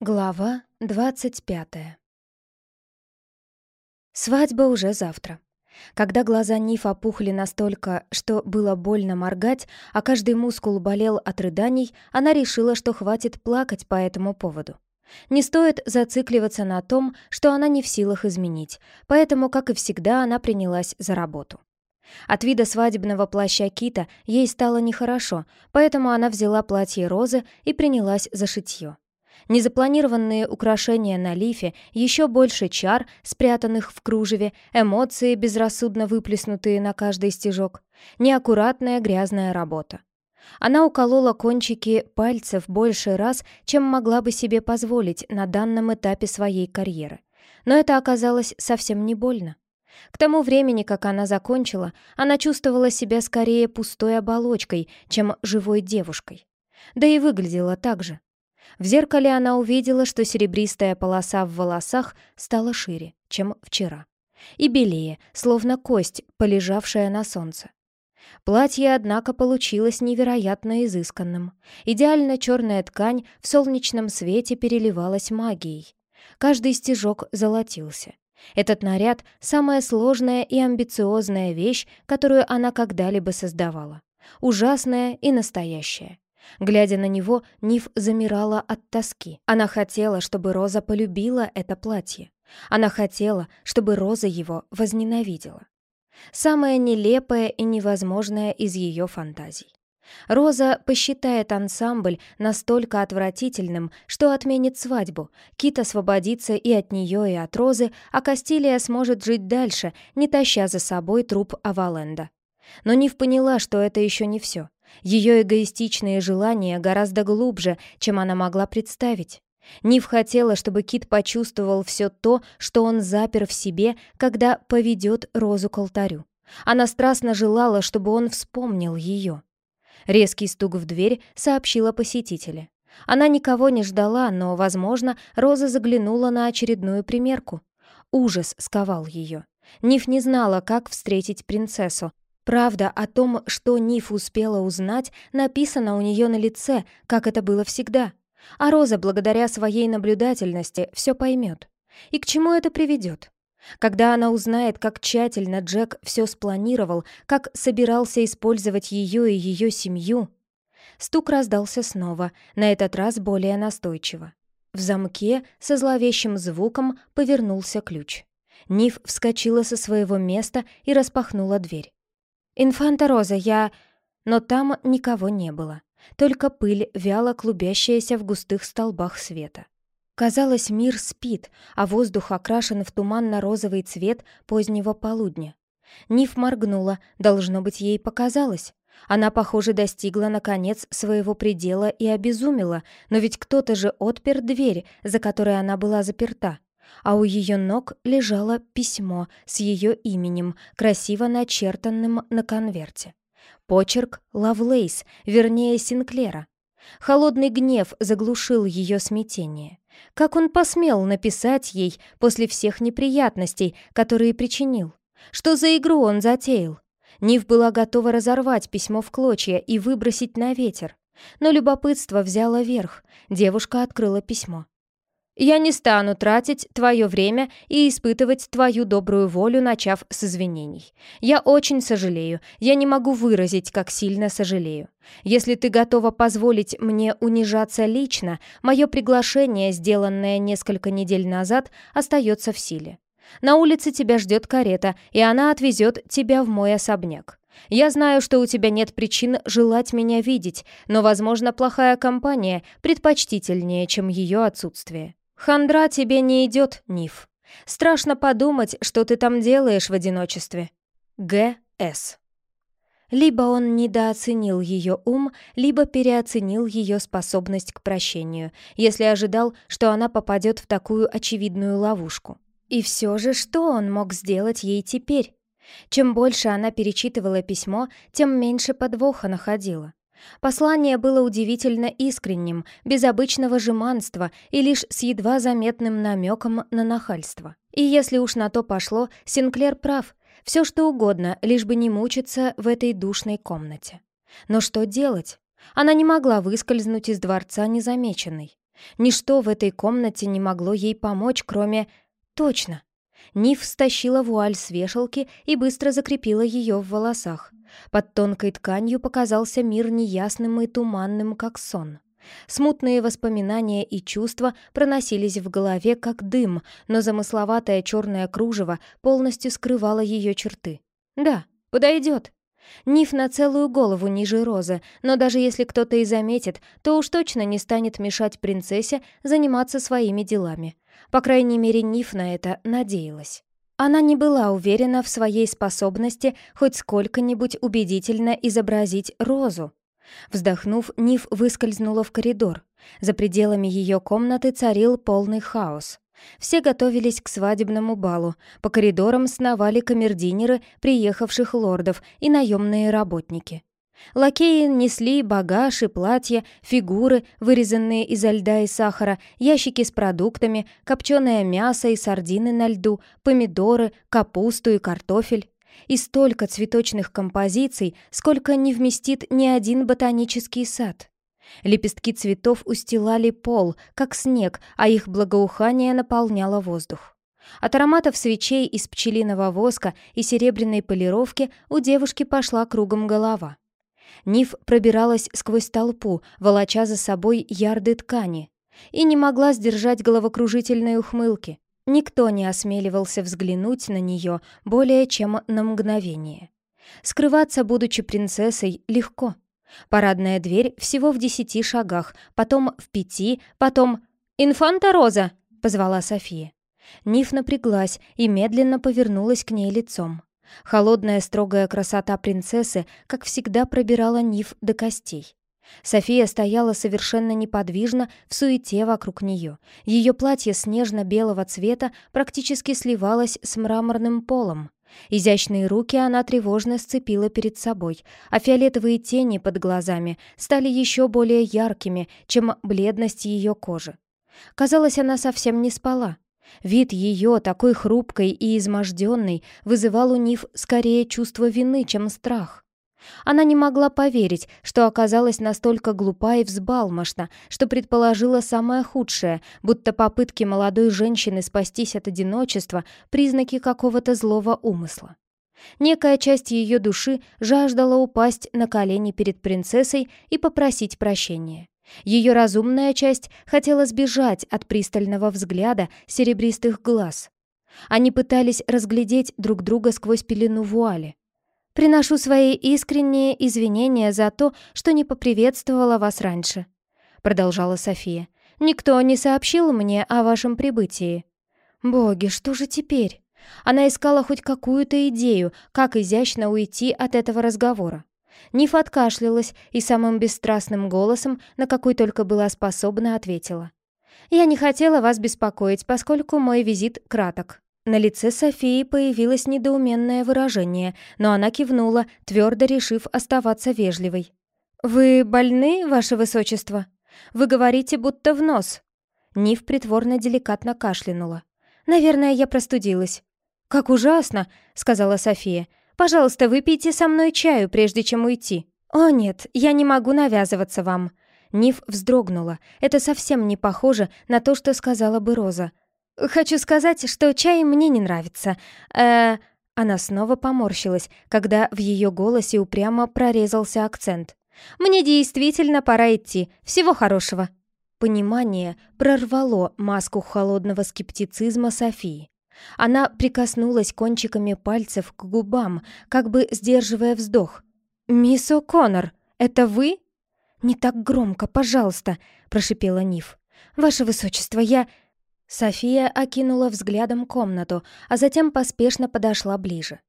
Глава двадцать пятая Свадьба уже завтра. Когда глаза Ниф опухли настолько, что было больно моргать, а каждый мускул болел от рыданий, она решила, что хватит плакать по этому поводу. Не стоит зацикливаться на том, что она не в силах изменить, поэтому, как и всегда, она принялась за работу. От вида свадебного плаща Кита ей стало нехорошо, поэтому она взяла платье Розы и принялась за шитье. Незапланированные украшения на лифе, еще больше чар, спрятанных в кружеве, эмоции, безрассудно выплеснутые на каждый стежок, неаккуратная грязная работа. Она уколола кончики пальцев больше раз, чем могла бы себе позволить на данном этапе своей карьеры. Но это оказалось совсем не больно. К тому времени, как она закончила, она чувствовала себя скорее пустой оболочкой, чем живой девушкой. Да и выглядела так же. В зеркале она увидела, что серебристая полоса в волосах стала шире, чем вчера. И белее, словно кость, полежавшая на солнце. Платье, однако, получилось невероятно изысканным. Идеально черная ткань в солнечном свете переливалась магией. Каждый стежок золотился. Этот наряд — самая сложная и амбициозная вещь, которую она когда-либо создавала. Ужасная и настоящая. Глядя на него, Ниф замирала от тоски. Она хотела, чтобы Роза полюбила это платье. Она хотела, чтобы Роза его возненавидела. Самое нелепое и невозможное из ее фантазий. Роза посчитает ансамбль настолько отвратительным, что отменит свадьбу. Кит освободится и от нее, и от Розы, а Кастилия сможет жить дальше, не таща за собой труп Аваленда. Но Нив поняла, что это еще не все. Ее эгоистичные желания гораздо глубже, чем она могла представить. Нив хотела, чтобы Кит почувствовал все то, что он запер в себе, когда поведет Розу к алтарю. Она страстно желала, чтобы он вспомнил ее. Резкий стук в дверь сообщила посетителя. Она никого не ждала, но, возможно, Роза заглянула на очередную примерку. Ужас сковал ее. Ниф не знала, как встретить принцессу, Правда о том, что Ниф успела узнать, написана у нее на лице, как это было всегда. А Роза, благодаря своей наблюдательности, все поймет. И к чему это приведет? Когда она узнает, как тщательно Джек все спланировал, как собирался использовать ее и ее семью... Стук раздался снова, на этот раз более настойчиво. В замке со зловещим звуком повернулся ключ. Ниф вскочила со своего места и распахнула дверь. «Инфанта Роза, я...» Но там никого не было. Только пыль, вяло клубящаяся в густых столбах света. Казалось, мир спит, а воздух окрашен в туманно-розовый цвет позднего полудня. Ниф моргнула, должно быть, ей показалось. Она, похоже, достигла, наконец, своего предела и обезумела, но ведь кто-то же отпер дверь, за которой она была заперта а у ее ног лежало письмо с ее именем, красиво начертанным на конверте. Почерк Лавлейс, вернее Синклера. Холодный гнев заглушил ее смятение. Как он посмел написать ей после всех неприятностей, которые причинил? Что за игру он затеял? Нив была готова разорвать письмо в клочья и выбросить на ветер. Но любопытство взяло верх. Девушка открыла письмо. Я не стану тратить твое время и испытывать твою добрую волю, начав с извинений. Я очень сожалею, я не могу выразить, как сильно сожалею. Если ты готова позволить мне унижаться лично, мое приглашение, сделанное несколько недель назад, остается в силе. На улице тебя ждет карета, и она отвезет тебя в мой особняк. Я знаю, что у тебя нет причин желать меня видеть, но, возможно, плохая компания предпочтительнее, чем ее отсутствие. «Хандра тебе не идет, Ниф. Страшно подумать, что ты там делаешь в одиночестве. Г.С.» Либо он недооценил ее ум, либо переоценил ее способность к прощению, если ожидал, что она попадет в такую очевидную ловушку. И все же, что он мог сделать ей теперь? Чем больше она перечитывала письмо, тем меньше подвоха находила. Послание было удивительно искренним, без обычного жеманства и лишь с едва заметным намеком на нахальство. И если уж на то пошло, Синклер прав. Все что угодно, лишь бы не мучиться в этой душной комнате. Но что делать? Она не могла выскользнуть из дворца незамеченной. Ничто в этой комнате не могло ей помочь, кроме... Точно! Ниф стащила вуаль с вешалки и быстро закрепила ее в волосах. Под тонкой тканью показался мир неясным и туманным, как сон. Смутные воспоминания и чувства проносились в голове, как дым, но замысловатое черное кружево полностью скрывало ее черты. «Да, подойдет», Ниф на целую голову ниже розы, но даже если кто-то и заметит, то уж точно не станет мешать принцессе заниматься своими делами. По крайней мере, Ниф на это надеялась. Она не была уверена в своей способности хоть сколько-нибудь убедительно изобразить розу. Вздохнув, Ниф выскользнула в коридор. За пределами ее комнаты царил полный хаос. Все готовились к свадебному балу. По коридорам сновали камердинеры приехавших лордов и наемные работники. Лакеи несли багаж и платья, фигуры, вырезанные изо льда и сахара, ящики с продуктами, копченое мясо и сардины на льду, помидоры, капусту и картофель. И столько цветочных композиций, сколько не вместит ни один ботанический сад. Лепестки цветов устилали пол, как снег, а их благоухание наполняло воздух. От ароматов свечей из пчелиного воска и серебряной полировки у девушки пошла кругом голова. Ниф пробиралась сквозь толпу, волоча за собой ярды ткани, и не могла сдержать головокружительной ухмылки. Никто не осмеливался взглянуть на нее более чем на мгновение. Скрываться, будучи принцессой, легко — Парадная дверь всего в десяти шагах, потом в пяти, потом... «Инфанта Роза!» — позвала София. Ниф напряглась и медленно повернулась к ней лицом. Холодная строгая красота принцессы, как всегда, пробирала Ниф до костей. София стояла совершенно неподвижно в суете вокруг нее. Ее платье снежно-белого цвета практически сливалось с мраморным полом. Изящные руки она тревожно сцепила перед собой, а фиолетовые тени под глазами стали еще более яркими, чем бледность ее кожи. Казалось, она совсем не спала. Вид ее, такой хрупкой и изможденной, вызывал у Нив скорее чувство вины, чем страх. Она не могла поверить, что оказалась настолько глупа и взбалмошна, что предположила самое худшее, будто попытки молодой женщины спастись от одиночества — признаки какого-то злого умысла. Некая часть ее души жаждала упасть на колени перед принцессой и попросить прощения. Ее разумная часть хотела сбежать от пристального взгляда серебристых глаз. Они пытались разглядеть друг друга сквозь пелену вуали. Приношу свои искренние извинения за то, что не поприветствовала вас раньше», — продолжала София. «Никто не сообщил мне о вашем прибытии». «Боги, что же теперь?» Она искала хоть какую-то идею, как изящно уйти от этого разговора. Ниф откашлялась и самым бесстрастным голосом, на какой только была способна, ответила. «Я не хотела вас беспокоить, поскольку мой визит краток. На лице Софии появилось недоуменное выражение, но она кивнула, твердо решив оставаться вежливой. «Вы больны, ваше высочество? Вы говорите, будто в нос». Нив притворно деликатно кашлянула. «Наверное, я простудилась». «Как ужасно!» — сказала София. «Пожалуйста, выпейте со мной чаю, прежде чем уйти». «О нет, я не могу навязываться вам». Нив вздрогнула. Это совсем не похоже на то, что сказала бы Роза. «Хочу сказать, что чай мне не нравится. Э, Она снова поморщилась, когда в ее голосе упрямо прорезался акцент. «Мне действительно пора идти. Всего хорошего». Понимание прорвало маску холодного скептицизма Софии. Она прикоснулась кончиками пальцев к губам, как бы сдерживая вздох. «Мисс О'Коннор, это вы?» «Не так громко, пожалуйста», — прошипела Ниф. «Ваше высочество, я...» София окинула взглядом комнату, а затем поспешно подошла ближе.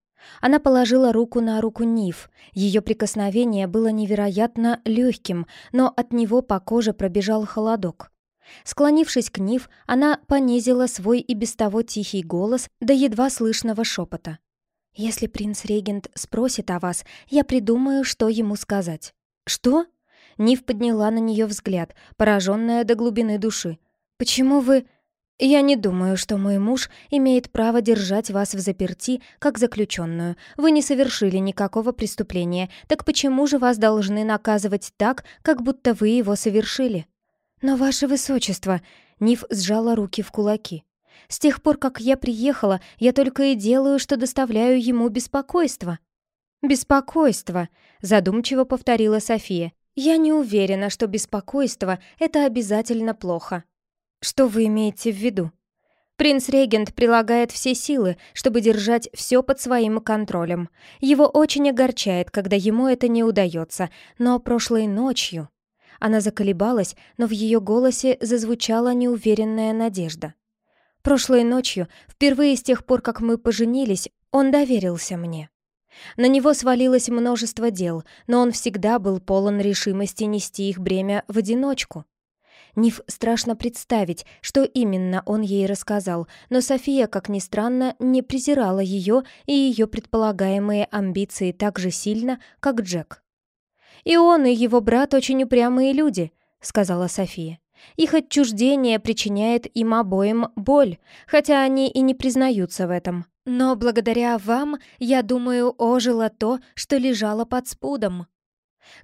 Она положила руку на руку Ниф. Ее прикосновение было невероятно легким, но от него по коже пробежал холодок. Склонившись к Ниф, она понизила свой и без того тихий голос до едва слышного шепота. «Если принц-регент спросит о вас, я придумаю, что ему сказать». «Что?» Ниф подняла на нее взгляд, пораженная до глубины души. «Почему вы...» «Я не думаю, что мой муж имеет право держать вас в заперти, как заключенную. Вы не совершили никакого преступления, так почему же вас должны наказывать так, как будто вы его совершили?» «Но, ваше высочество...» — Ниф сжала руки в кулаки. «С тех пор, как я приехала, я только и делаю, что доставляю ему беспокойство». «Беспокойство», — задумчиво повторила София. «Я не уверена, что беспокойство — это обязательно плохо». «Что вы имеете в виду?» Принц-регент прилагает все силы, чтобы держать все под своим контролем. Его очень огорчает, когда ему это не удается, но прошлой ночью... Она заколебалась, но в ее голосе зазвучала неуверенная надежда. Прошлой ночью, впервые с тех пор, как мы поженились, он доверился мне. На него свалилось множество дел, но он всегда был полон решимости нести их бремя в одиночку. Ниф страшно представить, что именно он ей рассказал, но София, как ни странно, не презирала ее и ее предполагаемые амбиции так же сильно, как Джек. «И он, и его брат очень упрямые люди», — сказала София. «Их отчуждение причиняет им обоим боль, хотя они и не признаются в этом. Но благодаря вам, я думаю, ожило то, что лежало под спудом».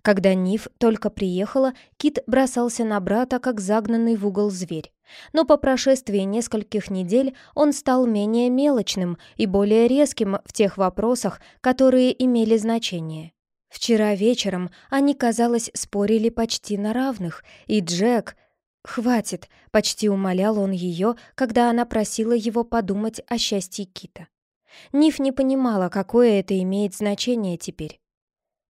Когда Ниф только приехала, Кит бросался на брата, как загнанный в угол зверь. Но по прошествии нескольких недель он стал менее мелочным и более резким в тех вопросах, которые имели значение. Вчера вечером они, казалось, спорили почти на равных, и Джек... «Хватит», — почти умолял он ее, когда она просила его подумать о счастье Кита. Ниф не понимала, какое это имеет значение теперь.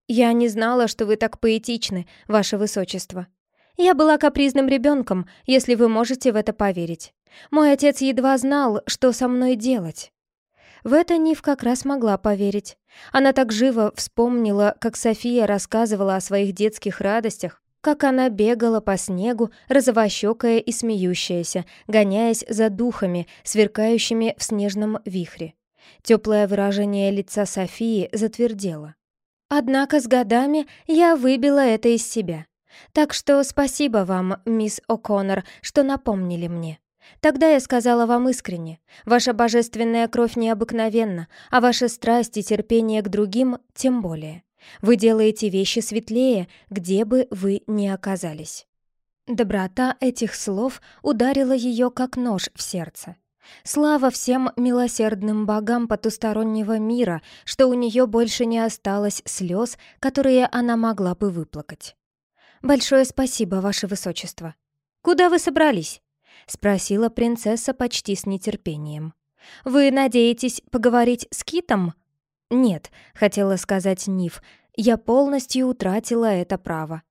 «Я не знала, что вы так поэтичны, ваше высочество. Я была капризным ребенком, если вы можете в это поверить. Мой отец едва знал, что со мной делать». В это Нив как раз могла поверить. Она так живо вспомнила, как София рассказывала о своих детских радостях, как она бегала по снегу, розовощекая и смеющаяся, гоняясь за духами, сверкающими в снежном вихре. Теплое выражение лица Софии затвердело. Однако с годами я выбила это из себя. Так что спасибо вам, мисс О'Коннор, что напомнили мне. Тогда я сказала вам искренне, ваша божественная кровь необыкновенна, а ваша страсть и терпение к другим тем более. Вы делаете вещи светлее, где бы вы ни оказались». Доброта этих слов ударила ее как нож в сердце. Слава всем милосердным богам потустороннего мира, что у нее больше не осталось слез, которые она могла бы выплакать. «Большое спасибо, ваше высочество». «Куда вы собрались?» — спросила принцесса почти с нетерпением. «Вы надеетесь поговорить с Китом?» «Нет», — хотела сказать Ниф, — «я полностью утратила это право».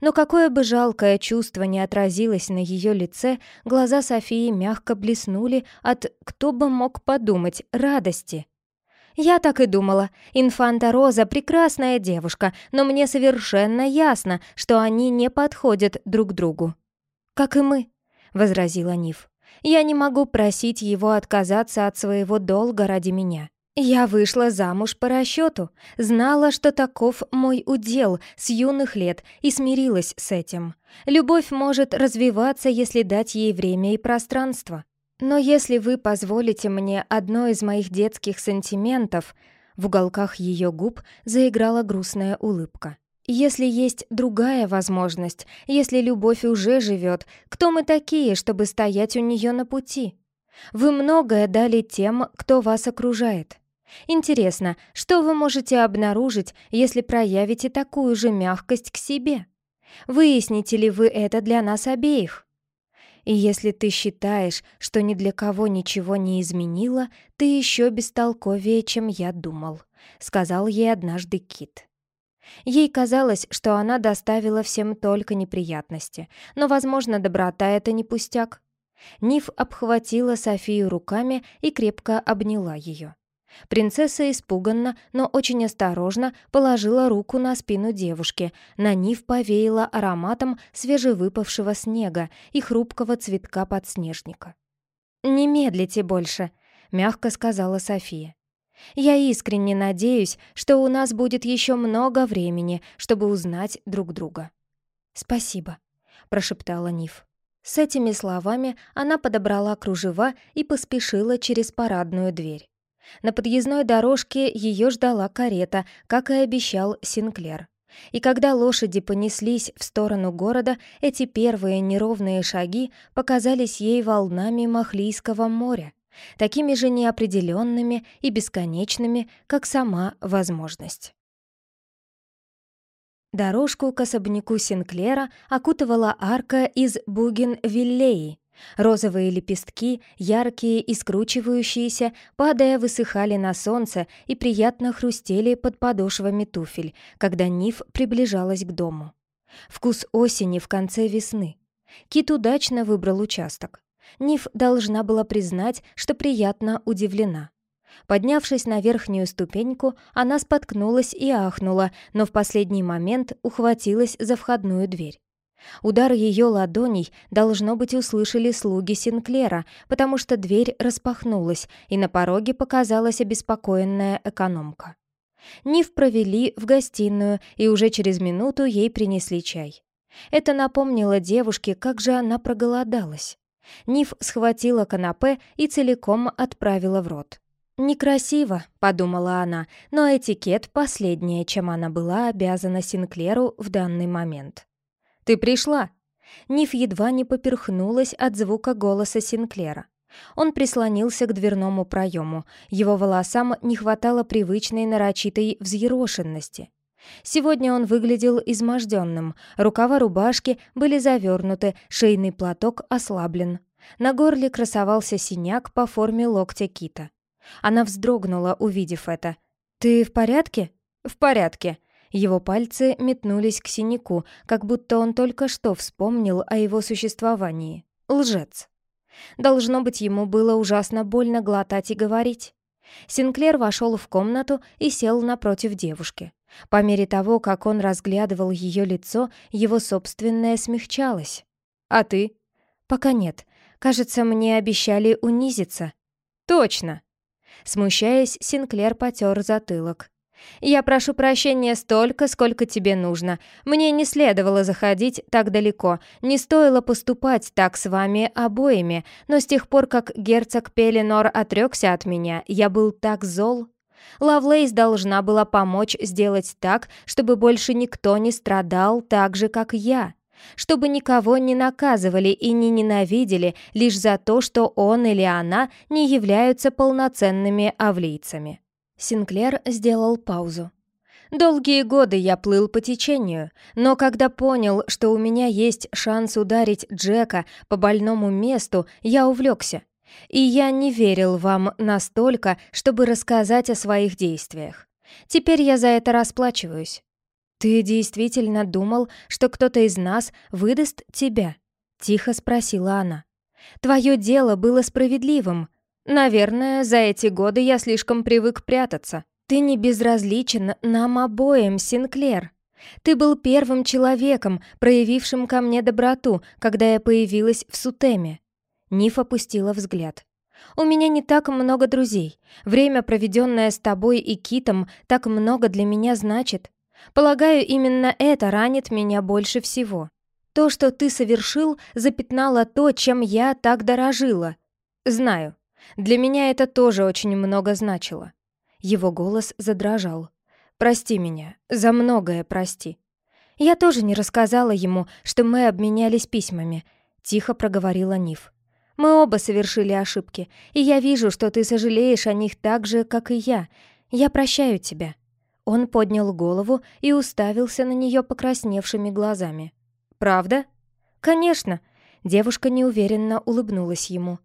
Но какое бы жалкое чувство не отразилось на ее лице, глаза Софии мягко блеснули от «кто бы мог подумать» радости. «Я так и думала. Инфанта Роза — прекрасная девушка, но мне совершенно ясно, что они не подходят друг другу». «Как и мы», возразила Ниф. «Я не могу просить его отказаться от своего долга ради меня. Я вышла замуж по расчету, знала, что таков мой удел с юных лет и смирилась с этим. Любовь может развиваться, если дать ей время и пространство. Но если вы позволите мне одно из моих детских сантиментов...» В уголках ее губ заиграла грустная улыбка. Если есть другая возможность, если любовь уже живет, кто мы такие, чтобы стоять у нее на пути? Вы многое дали тем, кто вас окружает. Интересно, что вы можете обнаружить, если проявите такую же мягкость к себе? Выясните ли вы это для нас обеих? И если ты считаешь, что ни для кого ничего не изменило, ты еще бестолковее, чем я думал», — сказал ей однажды Кит. Ей казалось, что она доставила всем только неприятности, но, возможно, доброта — это не пустяк. Ниф обхватила Софию руками и крепко обняла ее. Принцесса испуганно, но очень осторожно положила руку на спину девушки. На Ниф повеяла ароматом свежевыпавшего снега и хрупкого цветка подснежника. «Не медлите больше», — мягко сказала София. Я искренне надеюсь, что у нас будет еще много времени, чтобы узнать друг друга. «Спасибо», — прошептала Ниф. С этими словами она подобрала кружева и поспешила через парадную дверь. На подъездной дорожке ее ждала карета, как и обещал Синклер. И когда лошади понеслись в сторону города, эти первые неровные шаги показались ей волнами Махлийского моря, такими же неопределенными и бесконечными, как сама возможность. Дорожку к особняку Синклера окутывала арка из бугенвиллеи. Розовые лепестки, яркие и скручивающиеся, падая, высыхали на солнце и приятно хрустели под подошвами туфель, когда Ниф приближалась к дому. Вкус осени в конце весны. Кит удачно выбрал участок. Ниф должна была признать, что приятно удивлена. Поднявшись на верхнюю ступеньку, она споткнулась и ахнула, но в последний момент ухватилась за входную дверь. Удар ее ладоней, должно быть, услышали слуги Синклера, потому что дверь распахнулась, и на пороге показалась обеспокоенная экономка. Нив провели в гостиную, и уже через минуту ей принесли чай. Это напомнило девушке, как же она проголодалась. Ниф схватила канапе и целиком отправила в рот. «Некрасиво», — подумала она, но этикет — последнее, чем она была обязана Синклеру в данный момент. «Ты пришла?» Ниф едва не поперхнулась от звука голоса Синклера. Он прислонился к дверному проему. Его волосам не хватало привычной нарочитой взъерошенности. Сегодня он выглядел изможденным, рукава рубашки были завернуты, шейный платок ослаблен. На горле красовался синяк по форме локтя кита. Она вздрогнула, увидев это. «Ты в порядке?» «В порядке». Его пальцы метнулись к синяку, как будто он только что вспомнил о его существовании. Лжец. Должно быть, ему было ужасно больно глотать и говорить. Синклер вошел в комнату и сел напротив девушки. По мере того, как он разглядывал ее лицо, его собственное смягчалось. «А ты?» «Пока нет. Кажется, мне обещали унизиться». «Точно!» Смущаясь, Синклер потер затылок. «Я прошу прощения столько, сколько тебе нужно. Мне не следовало заходить так далеко, не стоило поступать так с вами обоими, но с тех пор, как герцог Пеленор отрекся от меня, я был так зол. Лавлейс должна была помочь сделать так, чтобы больше никто не страдал так же, как я чтобы никого не наказывали и не ненавидели лишь за то, что он или она не являются полноценными авлийцами. Синклер сделал паузу. Долгие годы я плыл по течению, но когда понял, что у меня есть шанс ударить Джека по больному месту, я увлекся. И я не верил вам настолько, чтобы рассказать о своих действиях. Теперь я за это расплачиваюсь. «Ты действительно думал, что кто-то из нас выдаст тебя?» — тихо спросила она. «Твое дело было справедливым. Наверное, за эти годы я слишком привык прятаться. Ты не безразличен нам обоим, Синклер. Ты был первым человеком, проявившим ко мне доброту, когда я появилась в Сутеме». Ниф опустила взгляд. «У меня не так много друзей. Время, проведенное с тобой и Китом, так много для меня значит. Полагаю, именно это ранит меня больше всего. То, что ты совершил, запятнало то, чем я так дорожила. Знаю. Для меня это тоже очень много значило. Его голос задрожал. Прости меня, за многое прости. Я тоже не рассказала ему, что мы обменялись письмами, тихо проговорила Ниф. Мы оба совершили ошибки, и я вижу, что ты сожалеешь о них так же, как и я. Я прощаю тебя. Он поднял голову и уставился на нее покрасневшими глазами. «Правда?» «Конечно!» Девушка неуверенно улыбнулась ему.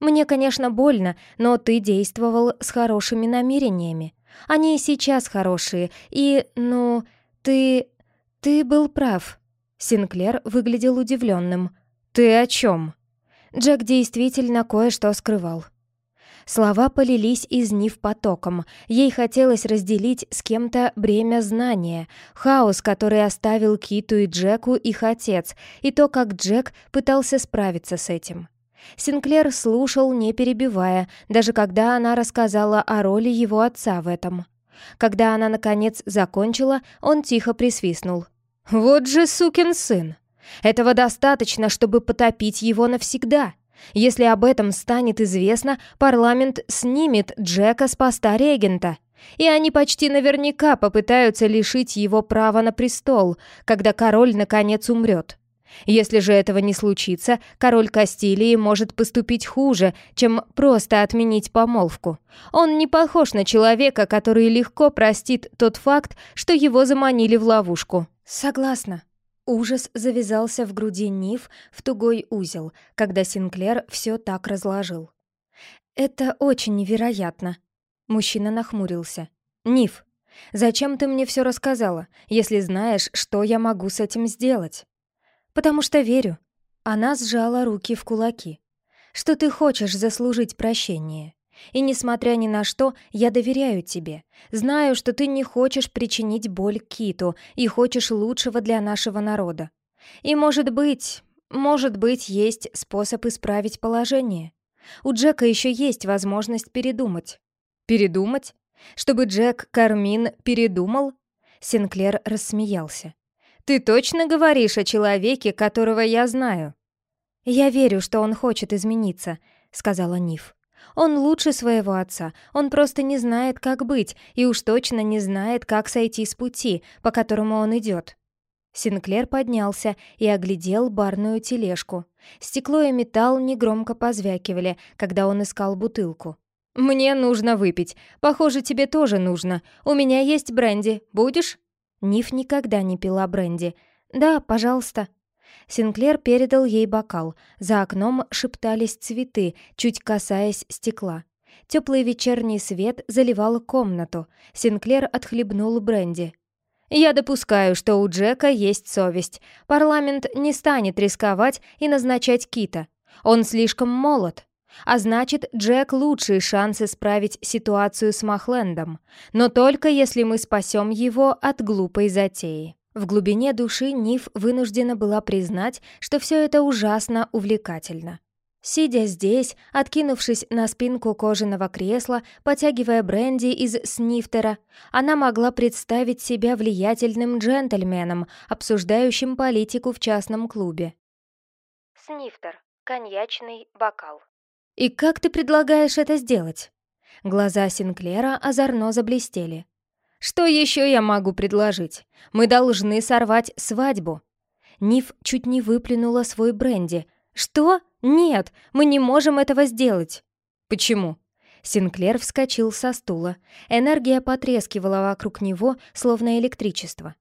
«Мне, конечно, больно, но ты действовал с хорошими намерениями. Они и сейчас хорошие, и, ну, ты... ты был прав». Синклер выглядел удивленным. «Ты о чем?» Джек действительно кое-что скрывал. Слова полились из Нив потоком. Ей хотелось разделить с кем-то бремя знания, хаос, который оставил Киту и Джеку их отец, и то, как Джек пытался справиться с этим. Синклер слушал, не перебивая, даже когда она рассказала о роли его отца в этом. Когда она, наконец, закончила, он тихо присвистнул. «Вот же сукин сын! Этого достаточно, чтобы потопить его навсегда!» Если об этом станет известно, парламент снимет Джека с поста регента. И они почти наверняка попытаются лишить его права на престол, когда король наконец умрет. Если же этого не случится, король Кастилии может поступить хуже, чем просто отменить помолвку. Он не похож на человека, который легко простит тот факт, что его заманили в ловушку. Согласна. Ужас завязался в груди Нив в тугой узел, когда Синклер все так разложил. «Это очень невероятно». Мужчина нахмурился. «Нив, зачем ты мне все рассказала, если знаешь, что я могу с этим сделать?» «Потому что верю». Она сжала руки в кулаки. «Что ты хочешь заслужить прощение. И несмотря ни на что, я доверяю тебе. Знаю, что ты не хочешь причинить боль Киту и хочешь лучшего для нашего народа. И, может быть, может быть, есть способ исправить положение. У Джека еще есть возможность передумать». «Передумать? Чтобы Джек Кармин передумал?» Синклер рассмеялся. «Ты точно говоришь о человеке, которого я знаю?» «Я верю, что он хочет измениться», — сказала Ниф. «Он лучше своего отца, он просто не знает, как быть, и уж точно не знает, как сойти с пути, по которому он идет». Синклер поднялся и оглядел барную тележку. Стекло и металл негромко позвякивали, когда он искал бутылку. «Мне нужно выпить. Похоже, тебе тоже нужно. У меня есть бренди. Будешь?» Ниф никогда не пила бренди. «Да, пожалуйста». Синклер передал ей бокал. За окном шептались цветы, чуть касаясь стекла. Теплый вечерний свет заливал комнату. Синклер отхлебнул бренди. «Я допускаю, что у Джека есть совесть. Парламент не станет рисковать и назначать Кита. Он слишком молод. А значит, Джек лучшие шансы справить ситуацию с Махлендом. Но только если мы спасем его от глупой затеи. В глубине души Ниф вынуждена была признать, что все это ужасно увлекательно. Сидя здесь, откинувшись на спинку кожаного кресла, потягивая бренди из снифтера, она могла представить себя влиятельным джентльменом, обсуждающим политику в частном клубе. Снифтер. Коньячный бокал. «И как ты предлагаешь это сделать?» Глаза Синклера озорно заблестели. «Что еще я могу предложить? Мы должны сорвать свадьбу». Ниф чуть не выплюнула свой бренди. «Что? Нет, мы не можем этого сделать». «Почему?» Синклер вскочил со стула. Энергия потрескивала вокруг него, словно электричество.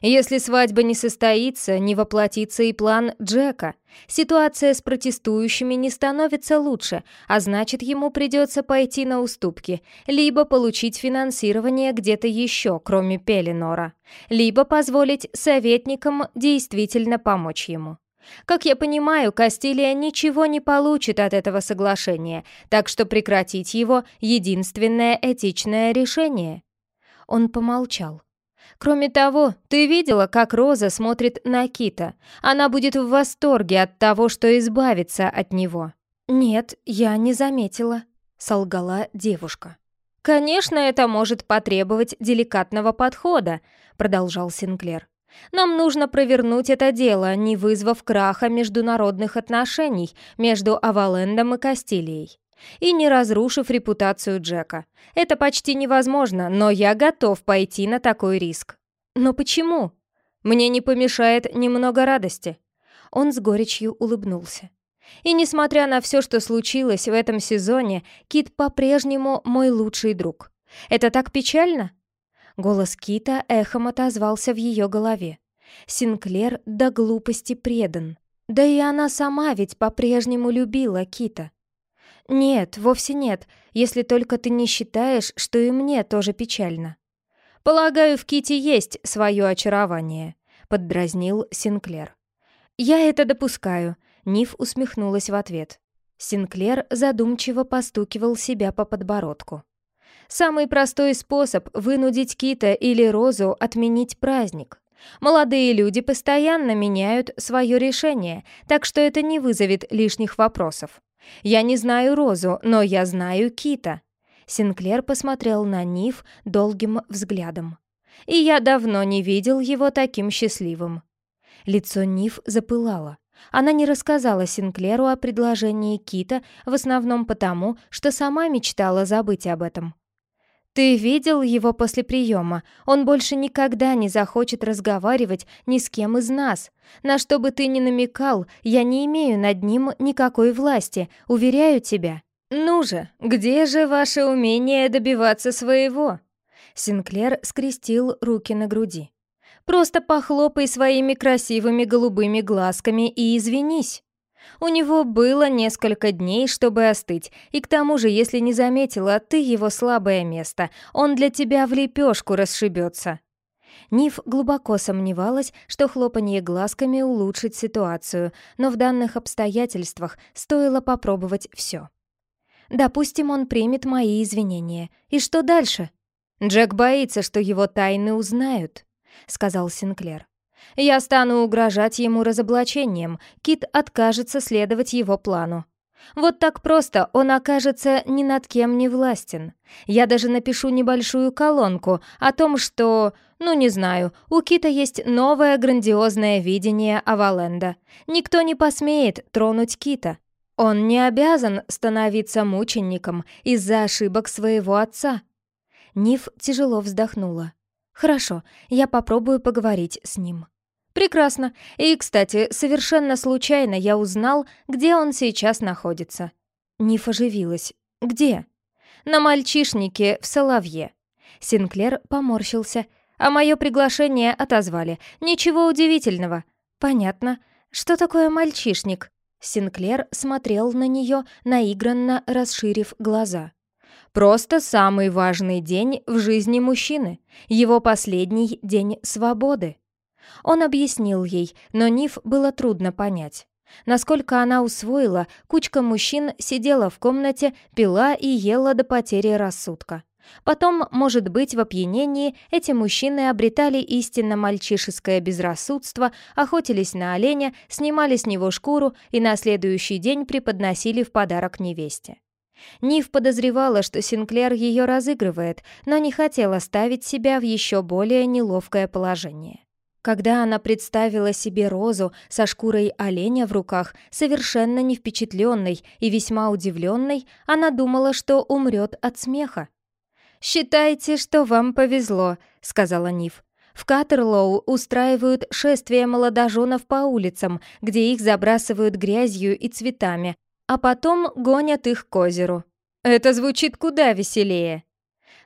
Если свадьба не состоится, не воплотится и план Джека. Ситуация с протестующими не становится лучше, а значит, ему придется пойти на уступки, либо получить финансирование где-то еще, кроме Пеленора, либо позволить советникам действительно помочь ему. Как я понимаю, Кастилия ничего не получит от этого соглашения, так что прекратить его — единственное этичное решение. Он помолчал. Кроме того, ты видела, как Роза смотрит на Кита? Она будет в восторге от того, что избавится от него». «Нет, я не заметила», — солгала девушка. «Конечно, это может потребовать деликатного подхода», — продолжал Синклер. «Нам нужно провернуть это дело, не вызвав краха международных отношений между Авалендом и Кастилией и не разрушив репутацию Джека. Это почти невозможно, но я готов пойти на такой риск. Но почему? Мне не помешает немного радости. Он с горечью улыбнулся. И несмотря на все, что случилось в этом сезоне, Кит по-прежнему мой лучший друг. Это так печально? Голос Кита эхом отозвался в ее голове. Синклер до глупости предан. Да и она сама ведь по-прежнему любила Кита. «Нет, вовсе нет, если только ты не считаешь, что и мне тоже печально». «Полагаю, в Кити есть свое очарование», — поддразнил Синклер. «Я это допускаю», — Ниф усмехнулась в ответ. Синклер задумчиво постукивал себя по подбородку. «Самый простой способ вынудить Кита или Розу отменить праздник. Молодые люди постоянно меняют свое решение, так что это не вызовет лишних вопросов. Я не знаю Розу, но я знаю Кита». Синклер посмотрел на Ниф долгим взглядом. «И я давно не видел его таким счастливым». Лицо Ниф запылало. Она не рассказала Синклеру о предложении Кита в основном потому, что сама мечтала забыть об этом. Ты видел его после приема? Он больше никогда не захочет разговаривать ни с кем из нас. На что бы ты ни намекал, я не имею над ним никакой власти, уверяю тебя. Ну же, где же ваше умение добиваться своего? Синклер скрестил руки на груди. Просто похлопай своими красивыми голубыми глазками и извинись. У него было несколько дней, чтобы остыть, и к тому же, если не заметила, ты его слабое место, он для тебя в лепешку расшибется. Ниф глубоко сомневалась, что хлопанье глазками улучшит ситуацию, но в данных обстоятельствах стоило попробовать все. Допустим, он примет мои извинения. И что дальше? Джек боится, что его тайны узнают. — сказал Синклер. «Я стану угрожать ему разоблачением, Кит откажется следовать его плану. Вот так просто он окажется ни над кем не властен. Я даже напишу небольшую колонку о том, что, ну не знаю, у Кита есть новое грандиозное видение Аваленда. Никто не посмеет тронуть Кита. Он не обязан становиться мучеником из-за ошибок своего отца». Ниф тяжело вздохнула. «Хорошо, я попробую поговорить с ним». «Прекрасно. И, кстати, совершенно случайно я узнал, где он сейчас находится». Ниф оживилась. «Где?» «На мальчишнике в Соловье». Синклер поморщился. «А мое приглашение отозвали. Ничего удивительного». «Понятно. Что такое мальчишник?» Синклер смотрел на нее, наигранно расширив глаза. Просто самый важный день в жизни мужчины, его последний день свободы. Он объяснил ей, но Ниф было трудно понять. Насколько она усвоила, кучка мужчин сидела в комнате, пила и ела до потери рассудка. Потом, может быть, в опьянении эти мужчины обретали истинно мальчишеское безрассудство, охотились на оленя, снимали с него шкуру и на следующий день преподносили в подарок невесте. Нив подозревала, что Синклер ее разыгрывает, но не хотела ставить себя в еще более неловкое положение. Когда она представила себе розу со шкурой оленя в руках, совершенно не впечатленной и весьма удивленной, она думала, что умрет от смеха. «Считайте, что вам повезло», — сказала Нив. В Катерлоу устраивают шествие молодоженов по улицам, где их забрасывают грязью и цветами, а потом гонят их к озеру. Это звучит куда веселее.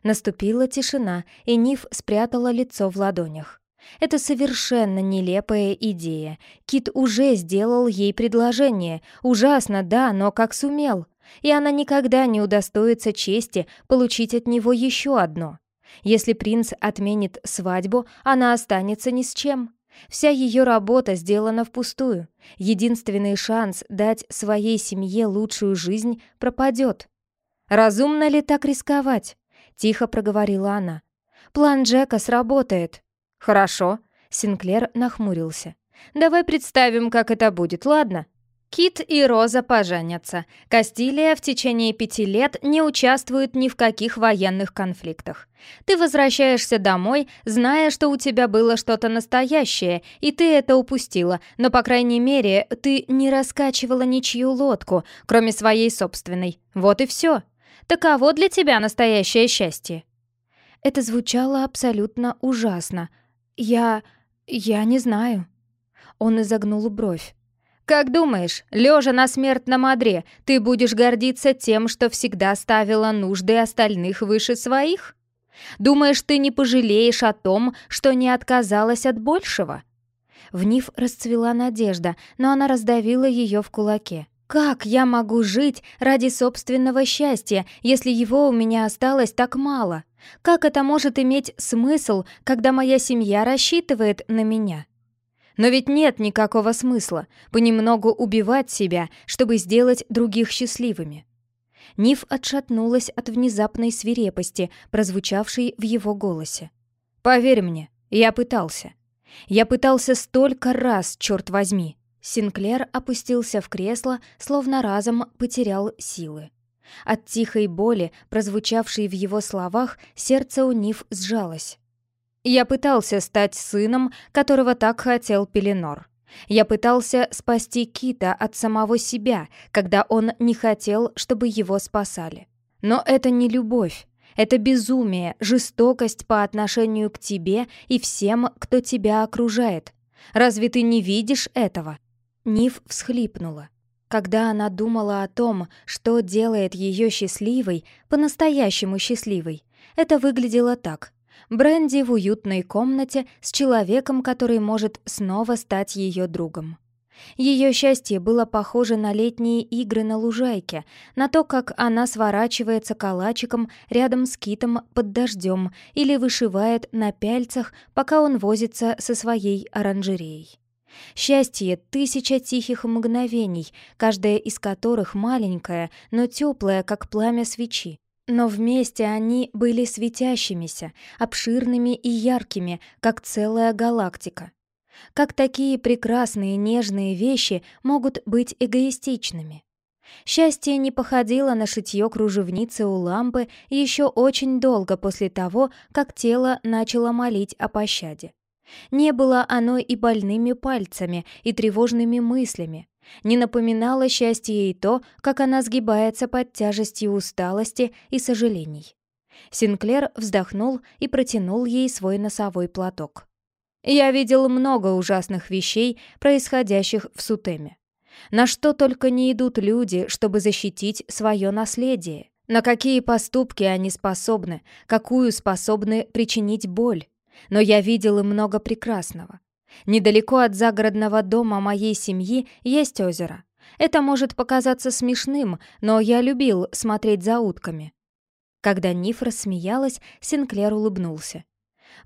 Наступила тишина, и Ниф спрятала лицо в ладонях. Это совершенно нелепая идея. Кит уже сделал ей предложение. Ужасно, да, но как сумел. И она никогда не удостоится чести получить от него еще одно. Если принц отменит свадьбу, она останется ни с чем. Вся ее работа сделана впустую. Единственный шанс дать своей семье лучшую жизнь пропадет. «Разумно ли так рисковать?» — тихо проговорила она. «План Джека сработает». «Хорошо», — Синклер нахмурился. «Давай представим, как это будет, ладно?» Кит и Роза поженятся. Кастилия в течение пяти лет не участвует ни в каких военных конфликтах. Ты возвращаешься домой, зная, что у тебя было что-то настоящее, и ты это упустила, но, по крайней мере, ты не раскачивала ничью лодку, кроме своей собственной. Вот и все. Таково для тебя настоящее счастье. Это звучало абсолютно ужасно. Я... я не знаю. Он изогнул бровь. Как думаешь, лежа на смертном одре, ты будешь гордиться тем, что всегда ставила нужды остальных выше своих? Думаешь, ты не пожалеешь о том, что не отказалась от большего?» В Ниф расцвела надежда, но она раздавила ее в кулаке. «Как я могу жить ради собственного счастья, если его у меня осталось так мало? Как это может иметь смысл, когда моя семья рассчитывает на меня?» Но ведь нет никакого смысла понемногу убивать себя, чтобы сделать других счастливыми. Ниф отшатнулась от внезапной свирепости, прозвучавшей в его голосе. «Поверь мне, я пытался. Я пытался столько раз, черт возьми!» Синклер опустился в кресло, словно разом потерял силы. От тихой боли, прозвучавшей в его словах, сердце у Ниф сжалось. Я пытался стать сыном, которого так хотел Пеленор. Я пытался спасти Кита от самого себя, когда он не хотел, чтобы его спасали. Но это не любовь. Это безумие, жестокость по отношению к тебе и всем, кто тебя окружает. Разве ты не видишь этого?» Ниф всхлипнула. Когда она думала о том, что делает ее счастливой, по-настоящему счастливой, это выглядело так. Бренди в уютной комнате с человеком, который может снова стать ее другом. Ее счастье было похоже на летние игры на лужайке, на то, как она сворачивается калачиком рядом с китом под дождем или вышивает на пяльцах, пока он возится со своей оранжереей. Счастье — тысяча тихих мгновений, каждая из которых маленькая, но теплая, как пламя свечи. Но вместе они были светящимися, обширными и яркими, как целая галактика. Как такие прекрасные нежные вещи могут быть эгоистичными? Счастье не походило на шитье кружевницы у лампы еще очень долго после того, как тело начало молить о пощаде. Не было оно и больными пальцами, и тревожными мыслями. Не напоминало счастье и то, как она сгибается под тяжестью усталости и сожалений. Синклер вздохнул и протянул ей свой носовой платок. «Я видел много ужасных вещей, происходящих в Сутеме. На что только не идут люди, чтобы защитить свое наследие. На какие поступки они способны, какую способны причинить боль. Но я видел и много прекрасного. Недалеко от загородного дома моей семьи есть озеро. Это может показаться смешным, но я любил смотреть за утками. Когда Ниф рассмеялась, Синклер улыбнулся.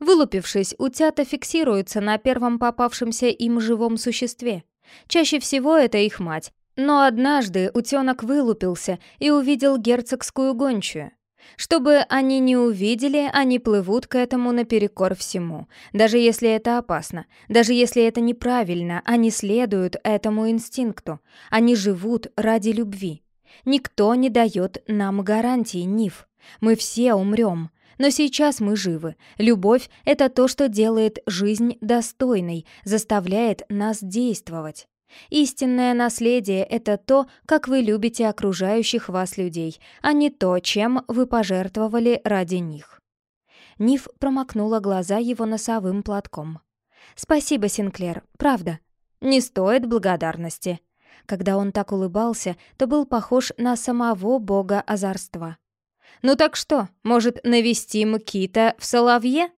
Вылупившись, утята фиксируются на первом попавшемся им живом существе. Чаще всего это их мать. Но однажды утенок вылупился и увидел герцогскую гончую. Чтобы они не увидели, они плывут к этому наперекор всему. Даже если это опасно, даже если это неправильно, они следуют этому инстинкту. Они живут ради любви. Никто не дает нам гарантии, Ниф. Мы все умрем. Но сейчас мы живы. Любовь — это то, что делает жизнь достойной, заставляет нас действовать. Истинное наследие — это то, как вы любите окружающих вас людей, а не то, чем вы пожертвовали ради них. Ниф промокнула глаза его носовым платком. «Спасибо, Синклер, правда. Не стоит благодарности». Когда он так улыбался, то был похож на самого бога озорства. «Ну так что, может, навестим Кита в Соловье?»